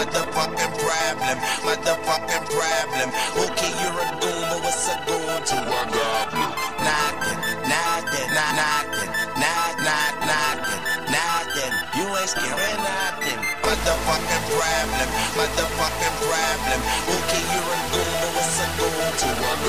motherfucking problem, motherfucking problem. Okay, you're a goon, but what's a goon to a goblin? Nothing, nothing, not nothing, not, not, nothing, nothing. You ain't scaring nothing. Motherfucking problem, motherfucking problem. Okay, you're a goon, but what's a goon to a goblin?